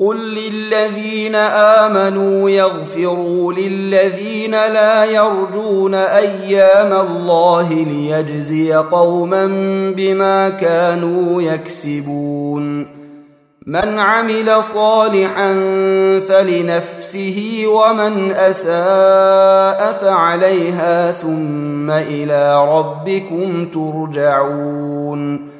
قل للذين امنوا يغفروا للذين لا يرجون أيام الله ليجزي قوما بما كانوا يكسبون من عمل صالحا فلنفسه ومن اساء فعليها ثم إلى ربكم ترجعون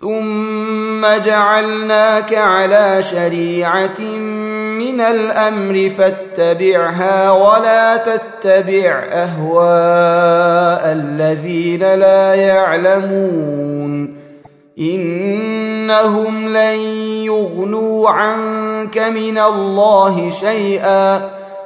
ثم جعلناك على شريعه من الامر فاتبعها ولا تتبع اهواء الذين لا يعلمون انهم لن يغنوا عنك من الله شيئا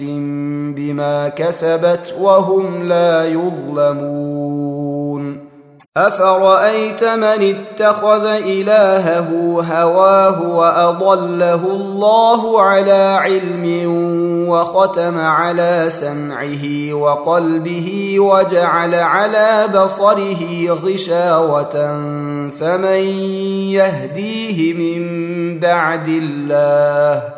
نفس بما كسبت وهم لا يظلمون افرايت من اتخذ الهه هواه واضله الله على علم وختم على سمعه وقلبه وجعل على بصره غشاوه فمن يهديه من بعد الله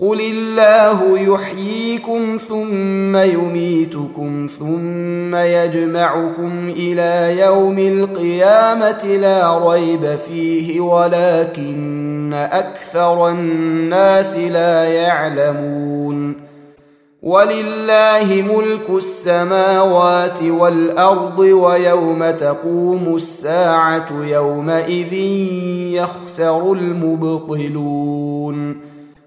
قل الله يحييكم ثم يميتكم ثم يجمعكم إلى يوم القيامه لا ريب فيه ولكن أكثر الناس لا يعلمون ولله ملك السماوات والارض ويوم تقوم الساعة يومئذ يخسر المبطلون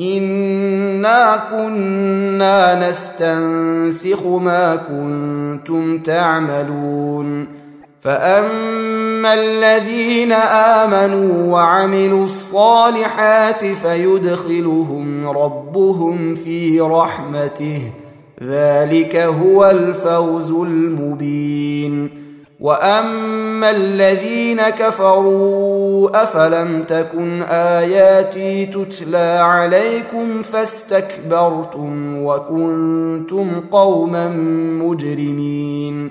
انا كنا نستنسخ ما كنتم تعملون فاما الذين امنوا وعملوا الصالحات فيدخلهم ربهم في رحمته ذلك هو الفوز المبين واما الذين كفروا افلم تكن اياتي تتلى عليكم فاستكبرتم وكنتم قوما مجرمين